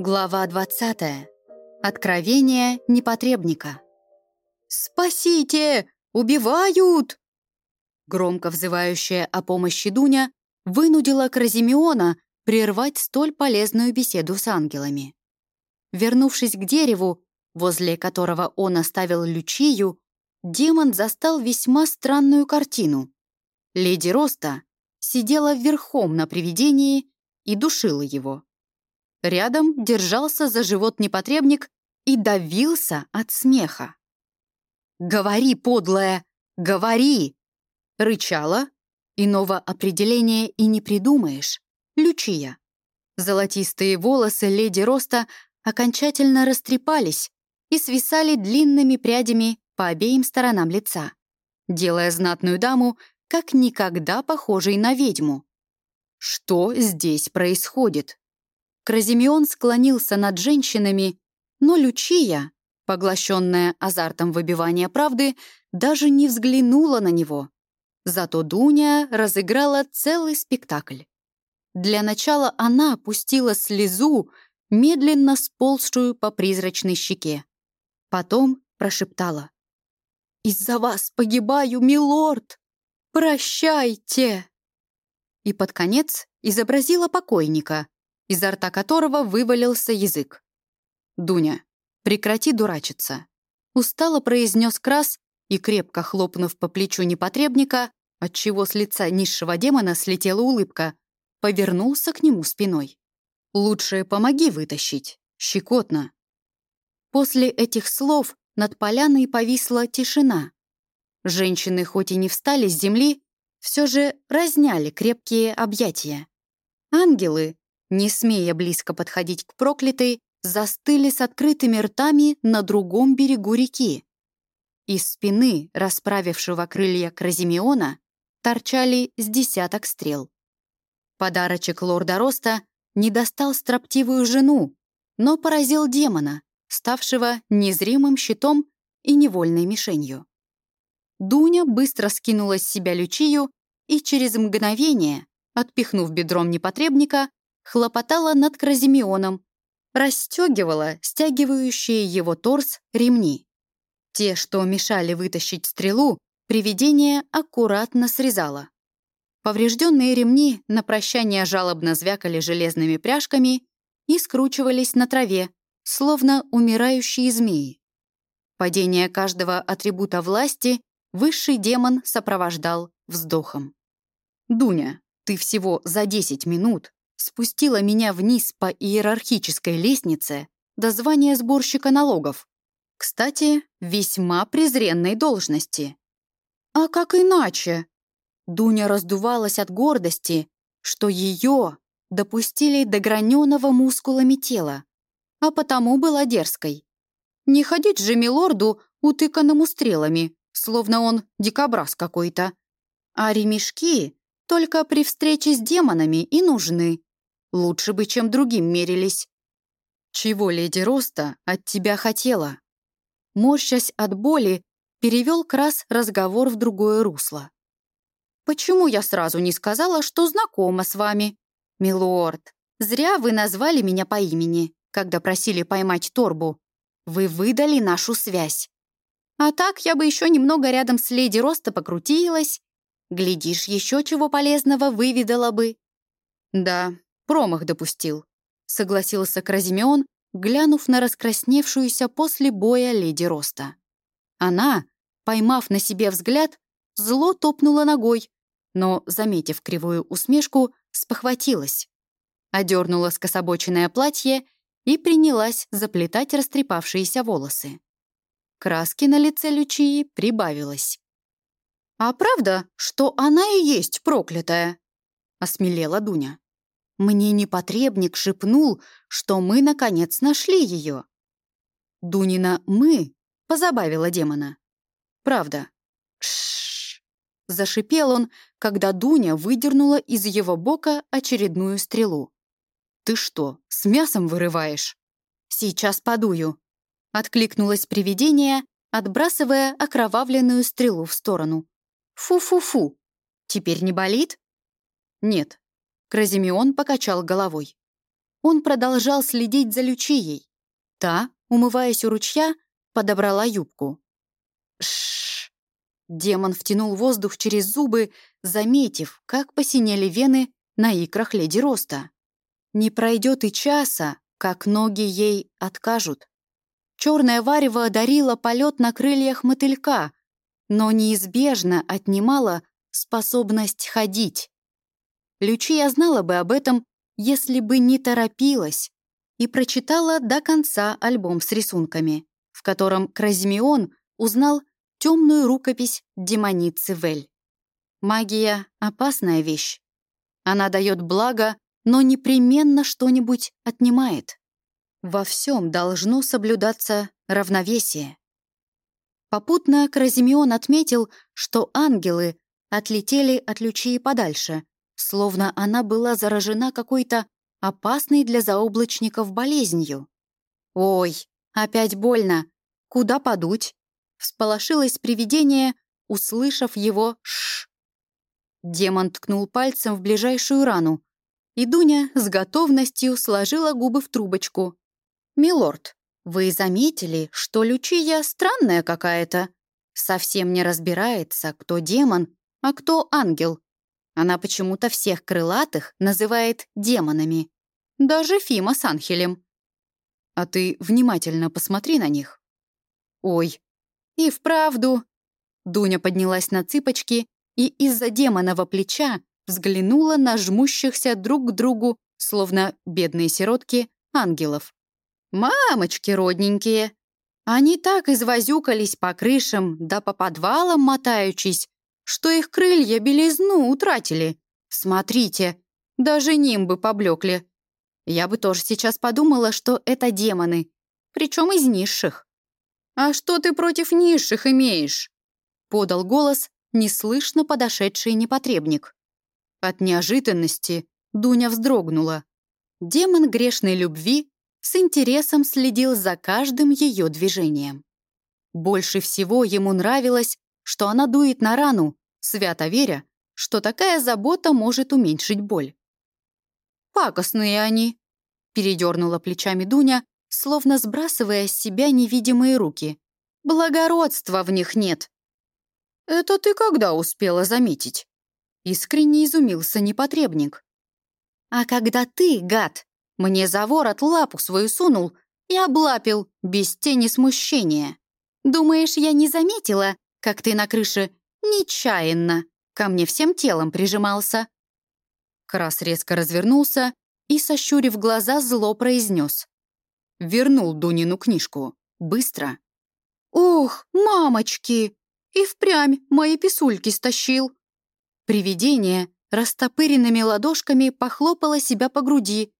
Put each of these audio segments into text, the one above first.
Глава 20. Откровение непотребника. «Спасите! Убивают!» Громко взывающая о помощи Дуня вынудила Кразимеона прервать столь полезную беседу с ангелами. Вернувшись к дереву, возле которого он оставил Лючию, демон застал весьма странную картину. Леди Роста сидела верхом на привидении и душила его. Рядом держался за живот непотребник и давился от смеха. «Говори, подлая, говори!» Рычала. Иного определения и не придумаешь. Лючия. Золотистые волосы леди Роста окончательно растрепались и свисали длинными прядями по обеим сторонам лица, делая знатную даму как никогда похожей на ведьму. Что здесь происходит? Кразимеон склонился над женщинами, но Лючия, поглощенная азартом выбивания правды, даже не взглянула на него. Зато Дуня разыграла целый спектакль. Для начала она опустила слезу, медленно сползшую по призрачной щеке. Потом прошептала. «Из-за вас погибаю, милорд! Прощайте!» И под конец изобразила покойника, изо рта которого вывалился язык. «Дуня, прекрати дурачиться», — устало произнес Крас и, крепко хлопнув по плечу непотребника, отчего с лица низшего демона слетела улыбка, повернулся к нему спиной. «Лучше помоги вытащить. Щекотно». После этих слов над поляной повисла тишина. Женщины хоть и не встали с земли, все же разняли крепкие объятия. Ангелы, не смея близко подходить к проклятой, застыли с открытыми ртами на другом берегу реки. Из спины расправившего крылья Кразимеона торчали с десяток стрел. Подарочек лорда Роста не достал строптивую жену, но поразил демона, ставшего незримым щитом и невольной мишенью. Дуня быстро скинула с себя лючию и через мгновение, отпихнув бедром непотребника, хлопотала над Кразимеоном, расстегивала стягивающие его торс ремни. Те, что мешали вытащить стрелу, привидение аккуратно срезало. Поврежденные ремни на прощание жалобно звякали железными пряжками и скручивались на траве, словно умирающие змеи. Падение каждого атрибута власти высший демон сопровождал вздохом. «Дуня, ты всего за 10 минут спустила меня вниз по иерархической лестнице до звания сборщика налогов. Кстати, весьма презренной должности. А как иначе? Дуня раздувалась от гордости, что ее допустили до граненого мускулами тела, а потому была дерзкой. Не ходить же милорду, утыканному стрелами, словно он дикобраз какой-то. А ремешки только при встрече с демонами и нужны. Лучше бы, чем другим мерились. Чего леди Роста от тебя хотела? Морщась от боли, перевел Крас разговор в другое русло. «Почему я сразу не сказала, что знакома с вами? Милорд, зря вы назвали меня по имени, когда просили поймать торбу. Вы выдали нашу связь. А так я бы еще немного рядом с леди Роста покрутилась. Глядишь, еще чего полезного выведала бы». «Да, Промах допустил», — согласился Кразимеон, глянув на раскрасневшуюся после боя леди Роста. Она, поймав на себе взгляд, зло топнула ногой, но, заметив кривую усмешку, спохватилась. Одернула скособоченное платье и принялась заплетать растрепавшиеся волосы. Краски на лице Лючии прибавилось. «А правда, что она и есть проклятая?» — осмелела Дуня. Мне непотребник шепнул, что мы, наконец, нашли ее. Дунина «мы» позабавила демона. Правда. Шш. Зашипел он, когда Дуня выдернула из его бока очередную стрелу. «Ты что, с мясом вырываешь?» «Сейчас подую», — откликнулось привидение, отбрасывая окровавленную стрелу в сторону. «Фу-фу-фу! Теперь не болит?» «Нет, Кразимеон покачал головой. он продолжал следить за Лючией. Та, умываясь у ручья, подобрала юбку. Шш. Демон втянул воздух через зубы, заметив, как посинели вены на икрах леди Роста. Не пройдет и часа, как ноги ей откажут. Черное варево одарило полет на крыльях мотылька, но неизбежно отнимало способность ходить. Лючия знала бы об этом, если бы не торопилась, и прочитала до конца альбом с рисунками, в котором Кразимеон узнал темную рукопись демоницы Вель. Магия — опасная вещь. Она дает благо, но непременно что-нибудь отнимает. Во всем должно соблюдаться равновесие. Попутно Кразимеон отметил, что ангелы отлетели от Лючии подальше, словно она была заражена какой-то опасной для заоблачников болезнью. «Ой, опять больно. Куда подуть?» Всполошилось привидение, услышав его «ш». Демон ткнул пальцем в ближайшую рану, и Дуня с готовностью сложила губы в трубочку. «Милорд, вы заметили, что Лючия странная какая-то? Совсем не разбирается, кто демон, а кто ангел. Она почему-то всех крылатых называет демонами. Даже Фима с Анхелем. А ты внимательно посмотри на них. Ой, и вправду. Дуня поднялась на цыпочки и из-за демонового плеча взглянула на жмущихся друг к другу, словно бедные сиротки, ангелов. «Мамочки родненькие!» Они так извозюкались по крышам да по подвалам мотаючись, что их крылья белизну утратили. Смотрите, даже нимбы поблекли. Я бы тоже сейчас подумала, что это демоны, причем из низших. «А что ты против низших имеешь?» — подал голос неслышно подошедший непотребник. От неожиданности Дуня вздрогнула. Демон грешной любви с интересом следил за каждым ее движением. Больше всего ему нравилось, что она дует на рану, свято веря, что такая забота может уменьшить боль. «Пакостные они», — передернула плечами Дуня, словно сбрасывая с себя невидимые руки. «Благородства в них нет». «Это ты когда успела заметить?» Искренне изумился непотребник. «А когда ты, гад, мне за ворот лапу свою сунул и облапил без тени смущения. Думаешь, я не заметила, как ты на крыше нечаянно ко мне всем телом прижимался?» Крас резко развернулся и, сощурив глаза, зло произнес. Вернул Дунину книжку. Быстро. «Ох, мамочки! И впрямь мои писульки стащил!» Привидение растопыренными ладошками похлопало себя по груди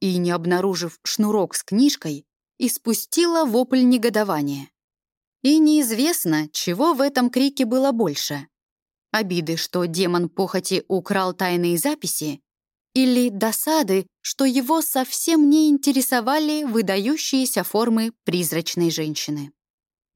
и, не обнаружив шнурок с книжкой, испустило вопль негодования. И неизвестно, чего в этом крике было больше. Обиды, что демон похоти украл тайные записи, или досады, что его совсем не интересовали выдающиеся формы призрачной женщины.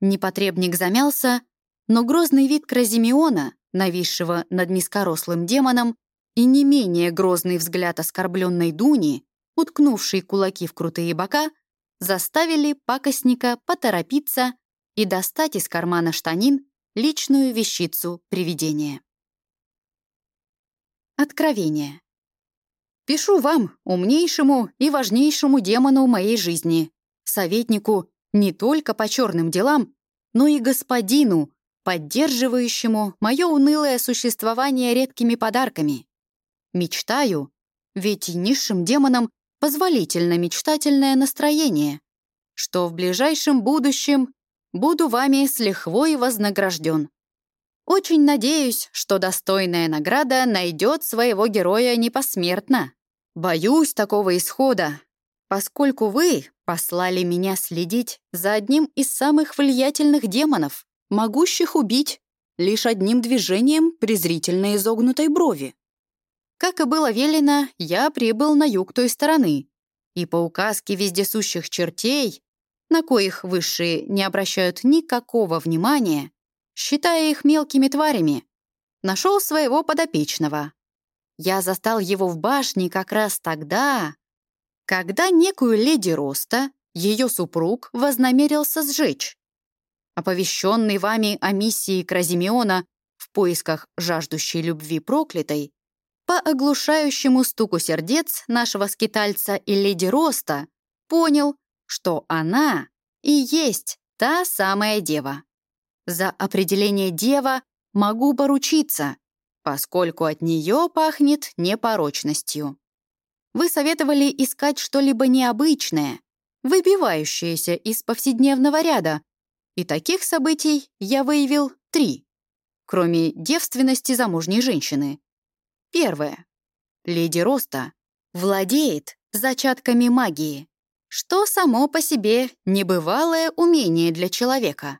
Непотребник замялся, но грозный вид Кразимеона, нависшего над низкорослым демоном, и не менее грозный взгляд оскорбленной Дуни, уткнувшей кулаки в крутые бока, заставили пакостника поторопиться и достать из кармана штанин личную вещицу привидения. Откровение. Пишу вам, умнейшему и важнейшему демону моей жизни, советнику не только по черным делам, но и господину, поддерживающему мое унылое существование редкими подарками. Мечтаю, ведь низшим демонам позволительно мечтательное настроение, что в ближайшем будущем буду вами с лихвой вознагражден. Очень надеюсь, что достойная награда найдет своего героя непосмертно. Боюсь такого исхода, поскольку вы послали меня следить за одним из самых влиятельных демонов, могущих убить лишь одним движением презрительно изогнутой брови. Как и было велено, я прибыл на юг той стороны, и по указке вездесущих чертей на коих высшие не обращают никакого внимания, считая их мелкими тварями, нашел своего подопечного. Я застал его в башне как раз тогда, когда некую леди Роста ее супруг вознамерился сжечь. Оповещенный вами о миссии Кразимеона в поисках жаждущей любви проклятой, по оглушающему стуку сердец нашего скитальца и леди Роста понял, что она и есть та самая дева. За определение дева могу поручиться, поскольку от нее пахнет непорочностью. Вы советовали искать что-либо необычное, выбивающееся из повседневного ряда, и таких событий я выявил три, кроме девственности замужней женщины. Первое. Леди Роста владеет зачатками магии, что само по себе небывалое умение для человека.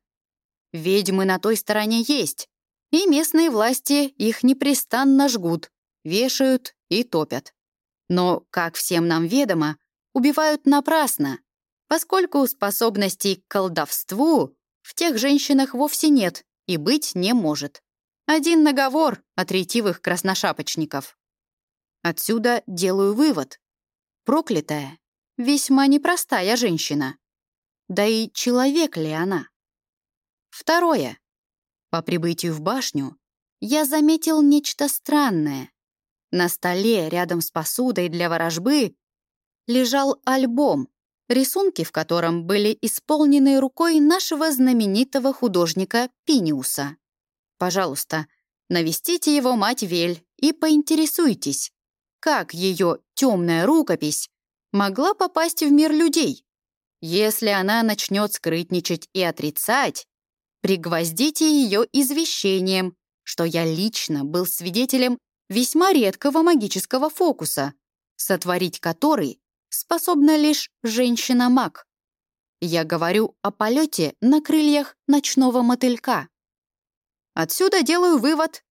Ведьмы на той стороне есть, и местные власти их непрестанно жгут, вешают и топят. Но, как всем нам ведомо, убивают напрасно, поскольку способностей к колдовству в тех женщинах вовсе нет и быть не может. Один наговор от ретивых красношапочников. Отсюда делаю вывод. Проклятая, весьма непростая женщина. Да и человек ли она? Второе. По прибытию в башню я заметил нечто странное. На столе рядом с посудой для ворожбы лежал альбом, рисунки в котором были исполнены рукой нашего знаменитого художника Пиниуса. Пожалуйста, навестите его мать Вель и поинтересуйтесь, как ее темная рукопись могла попасть в мир людей. Если она начнет скрытничать и отрицать, пригвоздите ее извещением, что я лично был свидетелем весьма редкого магического фокуса, сотворить который способна лишь женщина-маг. Я говорю о полете на крыльях ночного мотылька. Отсюда делаю вывод.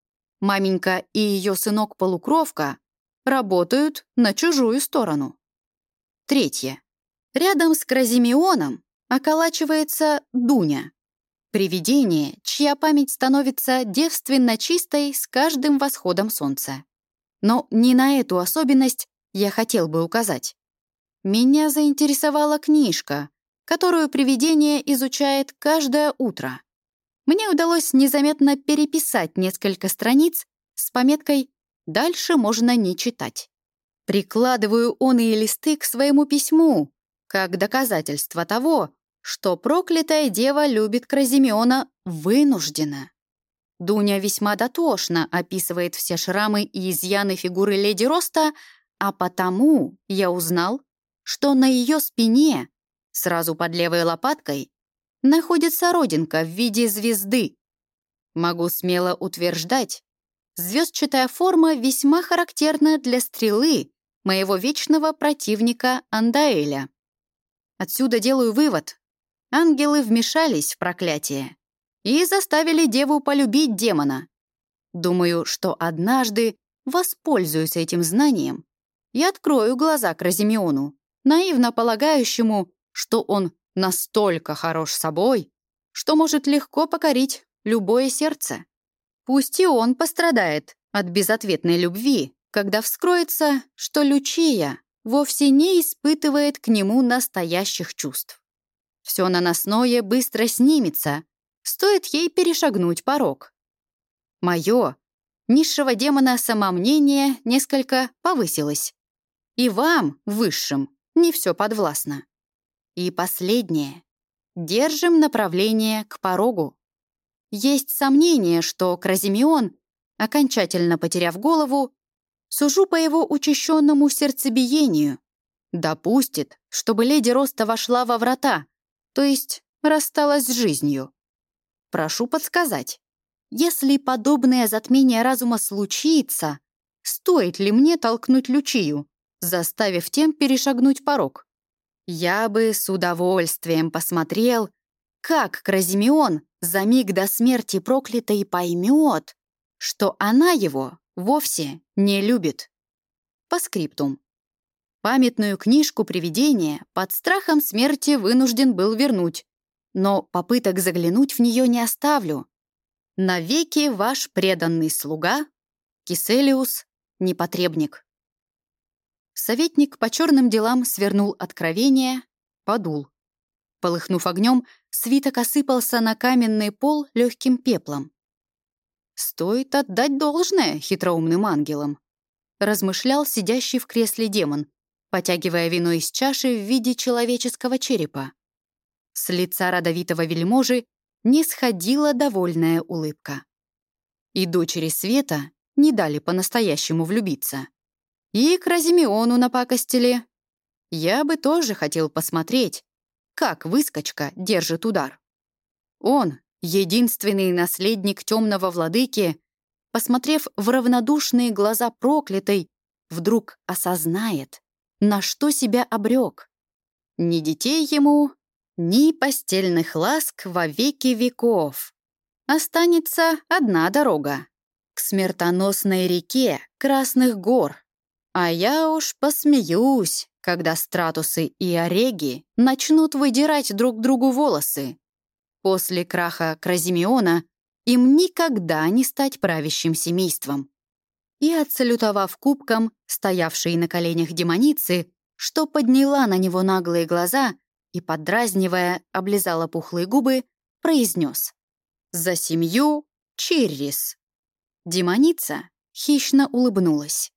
Маменька и ее сынок-полукровка работают на чужую сторону. Третье. Рядом с Кразимеоном околачивается Дуня. Привидение, чья память становится девственно чистой с каждым восходом солнца. Но не на эту особенность я хотел бы указать. Меня заинтересовала книжка, которую привидение изучает каждое утро. Мне удалось незаметно переписать несколько страниц с пометкой «Дальше можно не читать». Прикладываю он и листы к своему письму, как доказательство того, что проклятая дева любит Кразимеона вынуждена. Дуня весьма дотошно описывает все шрамы и изъяны фигуры леди Роста, а потому я узнал, что на ее спине, сразу под левой лопаткой, находится родинка в виде звезды. Могу смело утверждать, звездчатая форма весьма характерна для стрелы моего вечного противника Андаэля. Отсюда делаю вывод, ангелы вмешались в проклятие и заставили деву полюбить демона. Думаю, что однажды воспользуюсь этим знанием и открою глаза к Разимеону, наивно полагающему, что он настолько хорош собой, что может легко покорить любое сердце. Пусть и он пострадает от безответной любви, когда вскроется, что Лючия вовсе не испытывает к нему настоящих чувств. Все наносное быстро снимется, стоит ей перешагнуть порог. Мое, низшего демона самомнение несколько повысилось. И вам, высшим, не все подвластно. И последнее. Держим направление к порогу. Есть сомнение, что Кразимеон, окончательно потеряв голову, сужу по его учащенному сердцебиению, допустит, чтобы леди Роста вошла во врата, то есть рассталась с жизнью. Прошу подсказать, если подобное затмение разума случится, стоит ли мне толкнуть Лючию, заставив тем перешагнуть порог? Я бы с удовольствием посмотрел, как Кразимеон за миг до смерти проклятой поймет, что она его вовсе не любит. По скриптум. Памятную книжку привидения под страхом смерти вынужден был вернуть, но попыток заглянуть в нее не оставлю. Навеки ваш преданный слуга Киселиус, непотребник. Советник по черным делам свернул откровение, подул. Полыхнув огнем, свиток осыпался на каменный пол легким пеплом. «Стоит отдать должное хитроумным ангелам», — размышлял сидящий в кресле демон, потягивая вино из чаши в виде человеческого черепа. С лица родовитого вельможи не сходила довольная улыбка. И дочери Света не дали по-настоящему влюбиться. И к Разимеону напакостили. Я бы тоже хотел посмотреть, как выскочка держит удар. Он, единственный наследник темного владыки, посмотрев в равнодушные глаза проклятой, вдруг осознает, на что себя обрек. Ни детей ему, ни постельных ласк во веки веков. Останется одна дорога — к смертоносной реке Красных гор. А я уж посмеюсь, когда стратусы и ореги начнут выдирать друг другу волосы. После краха Кразимеона им никогда не стать правящим семейством. И, отсалютовав кубком, стоявшей на коленях демоницы, что подняла на него наглые глаза — и, подразнивая, облизала пухлые губы, произнес «За семью Чиррис». Демоница хищно улыбнулась.